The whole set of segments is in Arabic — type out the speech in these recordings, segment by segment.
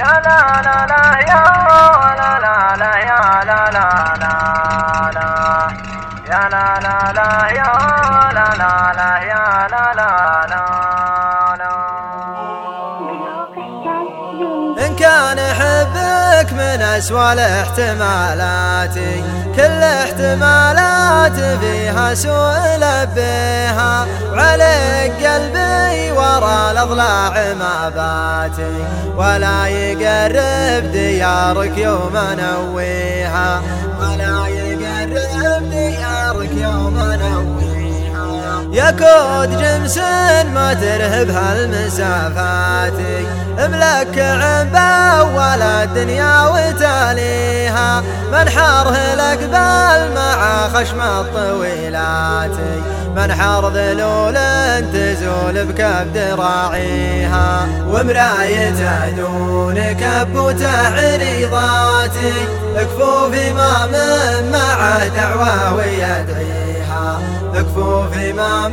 يا لا لا لا يا لا لا لا يا لا لا لا لا يا لا لا لا يا لا لا لا يا لا لا من أسوأ الاحتمالات كل احتمالات فيها سوء لبيها. وعليك قلبي ورا الأضلاع ما باتي ولا يقرب ديارك يوم نويها. ولا يقرب ديارك يوم نويها يا كود جمس ما ترهب هالمسافات. املك عن ولا الدنيا وتاليها. منحر الاقبال مع خشم الطويلات. منحر ذلول تزول بكبد راعيها. ومراية دون كب وتعريضاتي كفوف امام مع دعوة ويدعيها. كفوف امام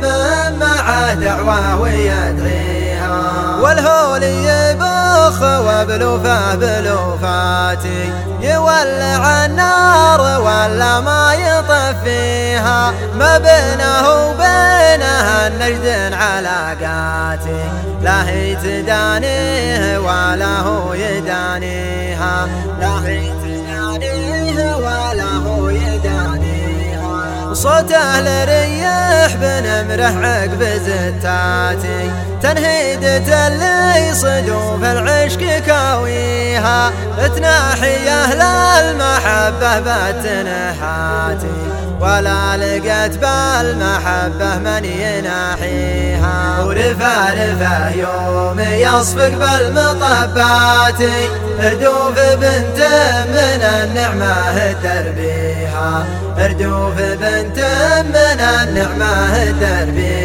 مع دعوة ويدعيها والهول يبخ وبلوفه بلوفاتي يولع النار ولا ما يطفيها. ما بينه وبينها النجد علاقاتي لا هي تدانيه ولا هو يدانيها. لا هي يدانيها صوته لريح بنمره عقب زتاتي تنهيدة اللي صدوف العشق كاويها. تناحي أهل المحبة بتنحاتي ولا لقيت بالمحبة من يناحيها. ورفع رفع يوم يصفق بالمطبات. اردوف بنت من النعمة دربيها اردوف بنت من النعمة دربيها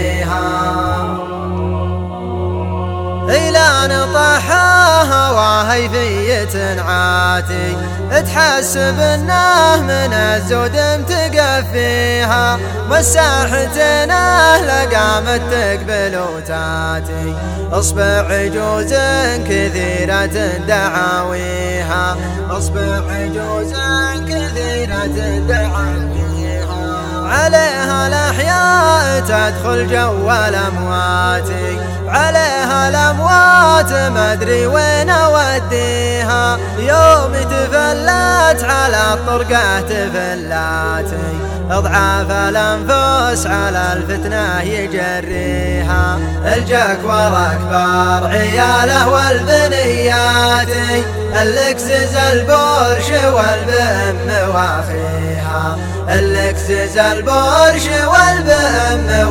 إلى نطحها هواهي في تنعاتي تحسب انه من الزود متقفيها. مساحتنا لقامت تقبل وتاتي. أصبع عجوز كثيرة دعاويها. أصبع عجوز كثيرة دعاويها. عليها الأحياء تدخل جو الأموات عليها الأموات ما أدري وين أوديها. يوم تفلت على الطرقة تفلات أضعاف الأنفس على الفتنة يجريها. الجك ورا كبار عياله والبنيات الاكسز البرش والبم وافيها الاكسز البرش والبم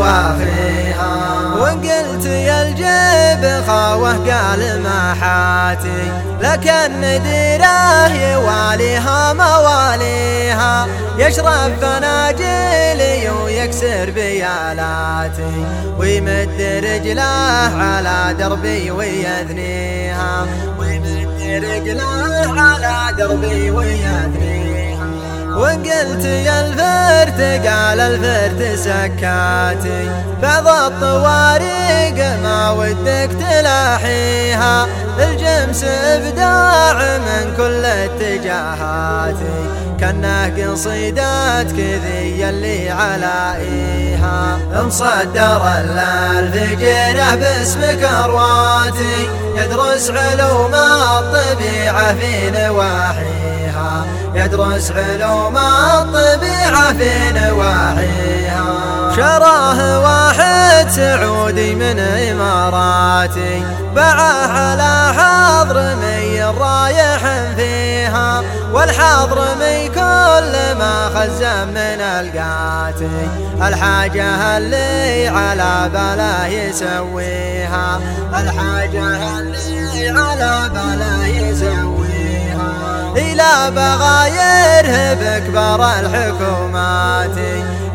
خاوه قال ما حاتي لكن ديره يواليها مواليها. يشرب فناجيلي ويكسر بيالاتي ويمد رجله على دربي ويثنيها. ويمد رجله على دربي ويثنيها. وان قلت يا الفرت قال الفرت سكاتي بعض الطواريق ما ودك تلاحيها. الجمس إبداع من كل اتجاهات. كانه قصيدات كذي اللي علائها مصدر الفقيره باسمك ارواتي يدرس علوم الطبيعة في نواحيها. يدرس علوم الطبيعة في نواحيها. شراه واحد سعودي من إماراتي باعه على حضرمي رايح فيها. والحضرمي كل ما خزن من القاتي الحاجة اللي على بلا يسويها. الحاجة اللي على بلا يسويها. إلى بغايره بكبر الحكومات.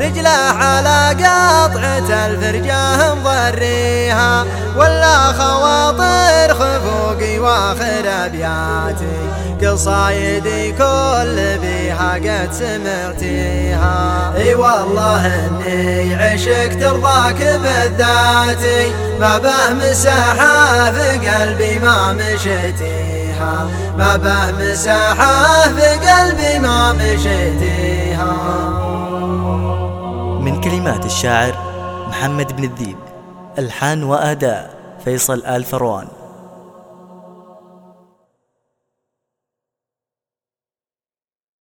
رجله على قطعة الفرجة مضريها ولا خواطر خفوقي آخر أبياتي. قصايدي كل بيها قد سمعتيها إي والله إني عشقت رضاك بالذاتي ما به مساحة في قلبي ما مشيتيها. ما به مساحة في قلبي ما من كلمات الشاعر محمد بن الذيب ألحان وآداء فيصل آل فروان.